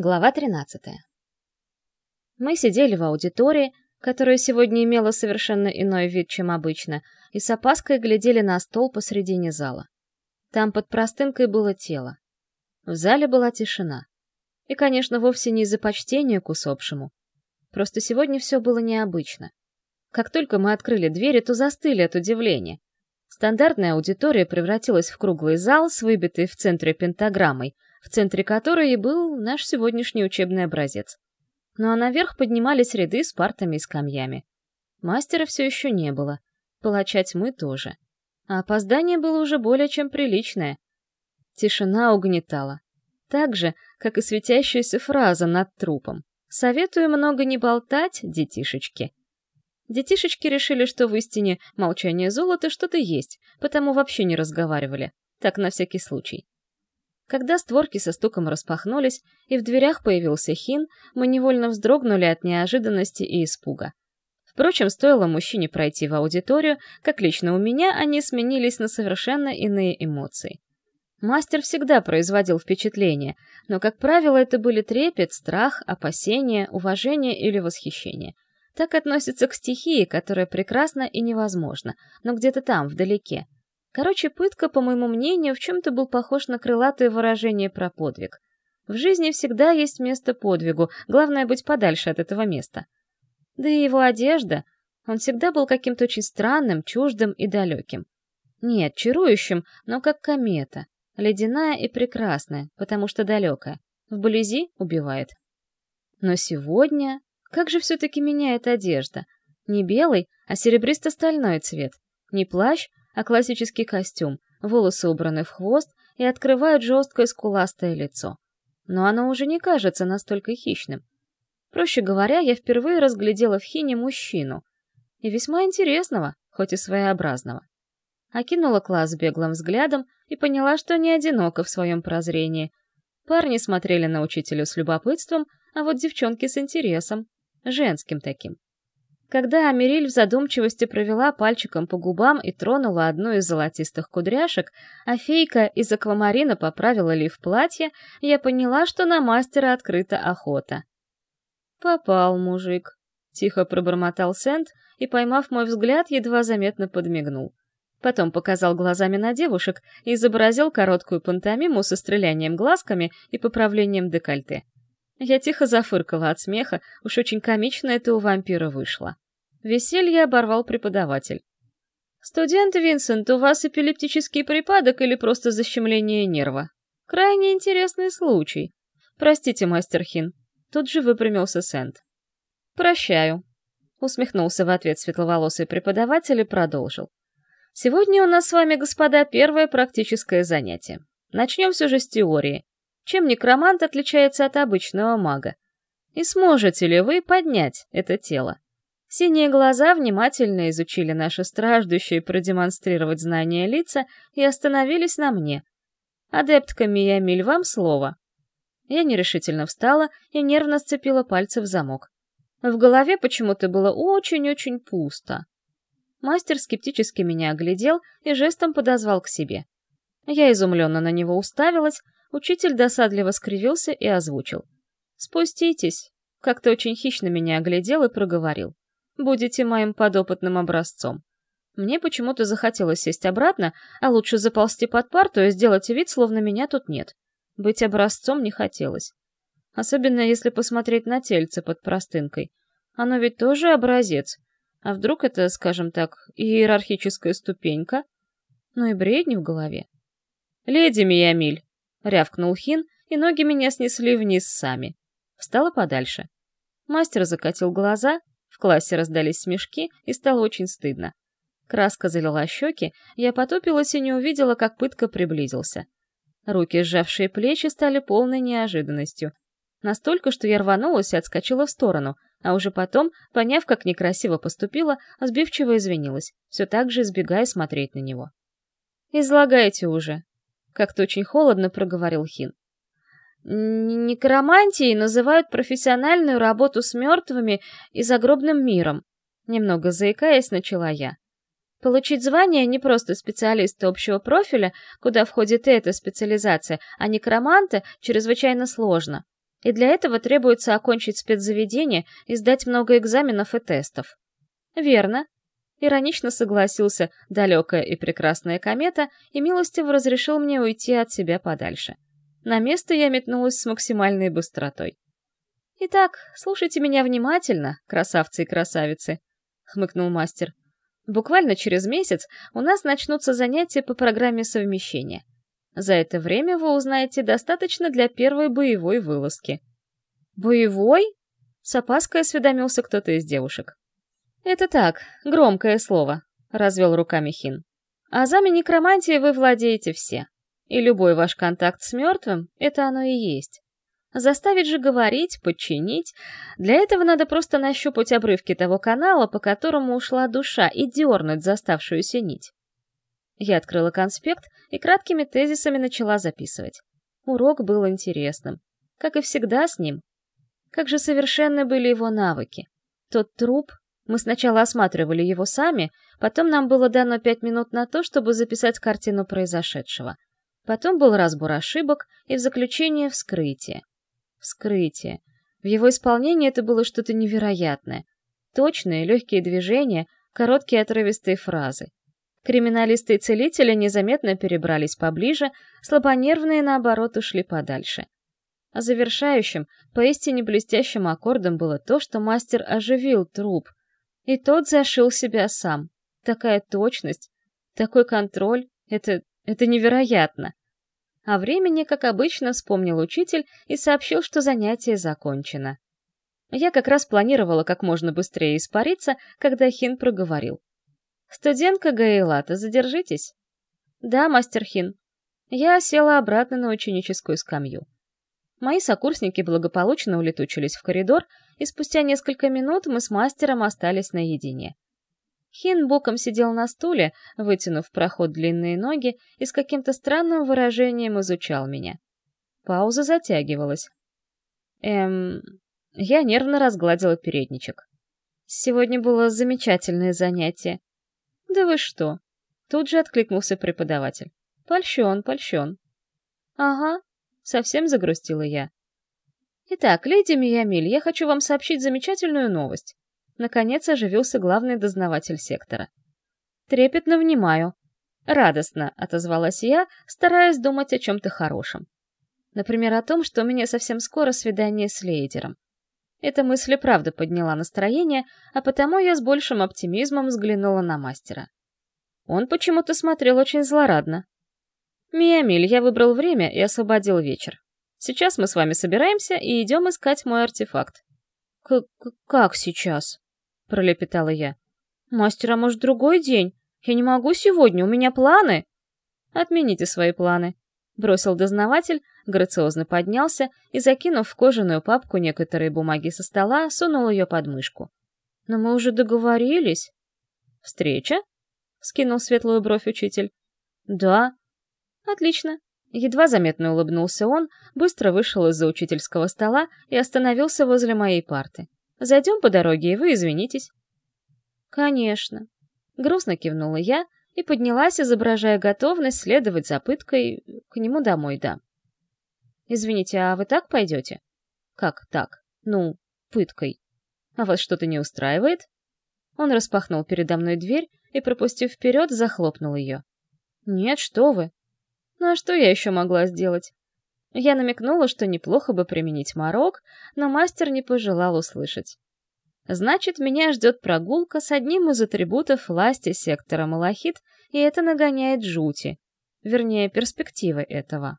Глава 13. Мы сидели в аудитории, которая сегодня имела совершенно иной вид, чем обычно, и с опаской глядели на стол посредине зала. Там под простынкой было тело. В зале была тишина. И, конечно, вовсе не из-за почтения к усопшему. Просто сегодня все было необычно. Как только мы открыли двери, то застыли от удивления. Стандартная аудитория превратилась в круглый зал с выбитой в центре пентаграммой — в центре которой и был наш сегодняшний учебный образец. Ну а наверх поднимались ряды с партами и скамьями. Мастера все еще не было, палача тьмы тоже. А опоздание было уже более чем приличное. Тишина угнетала. Так же, как и светящаяся фраза над трупом. «Советую много не болтать, детишечки». Детишечки решили, что в истине молчание золота что-то есть, потому вообще не разговаривали. Так на всякий случай. Когда створки со стуком распахнулись, и в дверях появился Хин, мы невольно вздрогнули от неожиданности и испуга. Впрочем, стоило мужчине пройти в аудиторию, как лично у меня они сменились на совершенно иные эмоции. Мастер всегда производил впечатление, но, как правило, это были трепет, страх, опасение, уважение или восхищение. Так относятся к стихии, которая прекрасна и невозможна, но где-то там, вдалеке — Короче, пытка, по моему мнению, в чем-то был похож на крылатое выражение про подвиг. В жизни всегда есть место подвигу, главное быть подальше от этого места. Да и его одежда, он всегда был каким-то очень странным, чуждым и далеким. Нет, чарующим, но как комета, ледяная и прекрасная, потому что далекая. Вблизи убивает. Но сегодня... Как же все-таки меняет одежда? Не белый, а серебристо-стальной цвет. Не плащ, а классический костюм, волосы убраны в хвост и открывают жесткое скуластое лицо. Но оно уже не кажется настолько хищным. Проще говоря, я впервые разглядела в Хине мужчину. И весьма интересного, хоть и своеобразного. Окинула класс беглым взглядом и поняла, что не одинока в своем прозрении. Парни смотрели на учителя с любопытством, а вот девчонки с интересом. Женским таким. Когда Америль в задумчивости провела пальчиком по губам и тронула одну из золотистых кудряшек, а фейка из аквамарина поправила лиф платья, я поняла, что на мастера открыта охота. «Попал, мужик», — тихо пробормотал Сент и, поймав мой взгляд, едва заметно подмигнул. Потом показал глазами на девушек и изобразил короткую пантомиму со стрелянием глазками и поправлением декольте. Я тихо зафыркала от смеха, уж очень комично это у вампира вышло. Веселье оборвал преподаватель. «Студент Винсент, у вас эпилептический припадок или просто защемление нерва? Крайне интересный случай. Простите, мастер Хин». Тут же выпрямился Сент. «Прощаю», — усмехнулся в ответ светловолосый преподаватель и продолжил. «Сегодня у нас с вами, господа, первое практическое занятие. Начнем все же с теории чем некромант отличается от обычного мага. И сможете ли вы поднять это тело? Синие глаза внимательно изучили наши страждущие продемонстрировать знания лица и остановились на мне. Адептка Миямиль, вам слово. Я нерешительно встала и нервно сцепила пальцы в замок. В голове почему-то было очень-очень пусто. Мастер скептически меня оглядел и жестом подозвал к себе. Я изумленно на него уставилась, Учитель досадливо скривился и озвучил. «Спуститесь!» Как-то очень хищно меня оглядел и проговорил. «Будете моим подопытным образцом». Мне почему-то захотелось сесть обратно, а лучше заползти под парту и сделать вид, словно меня тут нет. Быть образцом не хотелось. Особенно если посмотреть на тельце под простынкой. Оно ведь тоже образец. А вдруг это, скажем так, иерархическая ступенька? Ну и бредни в голове. «Леди Миямиль!» — рявкнул Хин, и ноги меня снесли вниз сами. Встала подальше. Мастер закатил глаза, в классе раздались смешки, и стало очень стыдно. Краска залила щеки, я потупилась и не увидела, как пытка приблизился. Руки, сжавшие плечи, стали полной неожиданностью. Настолько, что я рванулась и отскочила в сторону, а уже потом, поняв, как некрасиво поступила, сбивчиво извинилась, все так же избегая смотреть на него. «Излагайте уже», как-то очень холодно проговорил Хин. Некромантией называют профессиональную работу с мертвыми и загробным миром. Немного заикаясь, начала я. Получить звание не просто специалиста общего профиля, куда входит эта специализация, а некроманта чрезвычайно сложно. И для этого требуется окончить спецзаведение и сдать много экзаменов и тестов. Верно. Иронично согласился далекая и прекрасная комета и милостиво разрешил мне уйти от себя подальше. На место я метнулась с максимальной быстротой. «Итак, слушайте меня внимательно, красавцы и красавицы», — хмыкнул мастер. «Буквально через месяц у нас начнутся занятия по программе совмещения. За это время вы узнаете достаточно для первой боевой вылазки». «Боевой?» — с опаской осведомился кто-то из девушек. «Это так, громкое слово», — развел руками Хин. «А зами некромантии вы владеете все. И любой ваш контакт с мертвым — это оно и есть. Заставить же говорить, подчинить. Для этого надо просто нащупать обрывки того канала, по которому ушла душа, и дернуть заставшуюся нить. Я открыла конспект и краткими тезисами начала записывать. Урок был интересным. Как и всегда с ним. Как же совершенны были его навыки. Тот труп... Мы сначала осматривали его сами, потом нам было дано пять минут на то, чтобы записать картину произошедшего. Потом был разбор ошибок и в заключение вскрытие. Вскрытие. В его исполнении это было что-то невероятное. Точные, легкие движения, короткие отрывистые фразы. Криминалисты и целители незаметно перебрались поближе, слабонервные, наоборот, ушли подальше. А завершающим, поистине блестящим аккордом было то, что мастер оживил труп. И тот зашил себя сам. Такая точность, такой контроль — это... это невероятно. А времени, как обычно, вспомнил учитель и сообщил, что занятие закончено. Я как раз планировала как можно быстрее испариться, когда Хин проговорил. «Студентка Гаэлата, задержитесь». «Да, мастер Хин». Я села обратно на ученическую скамью. Мои сокурсники благополучно улетучились в коридор, и спустя несколько минут мы с мастером остались наедине. Хин боком сидел на стуле, вытянув в проход длинные ноги и с каким-то странным выражением изучал меня. Пауза затягивалась. Эм... Я нервно разгладила передничек. Сегодня было замечательное занятие. Да вы что? Тут же откликнулся преподаватель. Польщен, польщен. Ага, совсем загрустила я. Итак, леди Миямиль, я хочу вам сообщить замечательную новость. Наконец оживился главный дознаватель сектора. «Трепетно внимаю». «Радостно», — отозвалась я, стараясь думать о чем-то хорошем. Например, о том, что у меня совсем скоро свидание с лейдером. Эта мысль и правда подняла настроение, а потому я с большим оптимизмом взглянула на мастера. Он почему-то смотрел очень злорадно. «Миамиль, я выбрал время и освободил вечер. Сейчас мы с вами собираемся и идем искать мой артефакт». К «Как сейчас?» — пролепетала я. «Мастер, а может, другой день? Я не могу сегодня, у меня планы!» «Отмените свои планы», — бросил дознаватель, грациозно поднялся и, закинув в кожаную папку некоторые бумаги со стола, сунул ее под мышку. «Но мы уже договорились». «Встреча?» — скинул светлую бровь учитель. «Да». «Отлично». Едва заметно улыбнулся он, быстро вышел из-за учительского стола и остановился возле моей парты. Зайдем по дороге, и вы извинитесь». «Конечно». Грустно кивнула я и поднялась, изображая готовность следовать за пыткой к нему домой, да. «Извините, а вы так пойдете?» «Как так? Ну, пыткой. А вас что-то не устраивает?» Он распахнул передо мной дверь и, пропустив вперед, захлопнул ее. «Нет, что вы!» «Ну а что я еще могла сделать?» Я намекнула, что неплохо бы применить морок, но мастер не пожелал услышать. Значит, меня ждет прогулка с одним из атрибутов власти сектора Малахит, и это нагоняет жути. Вернее, перспективы этого.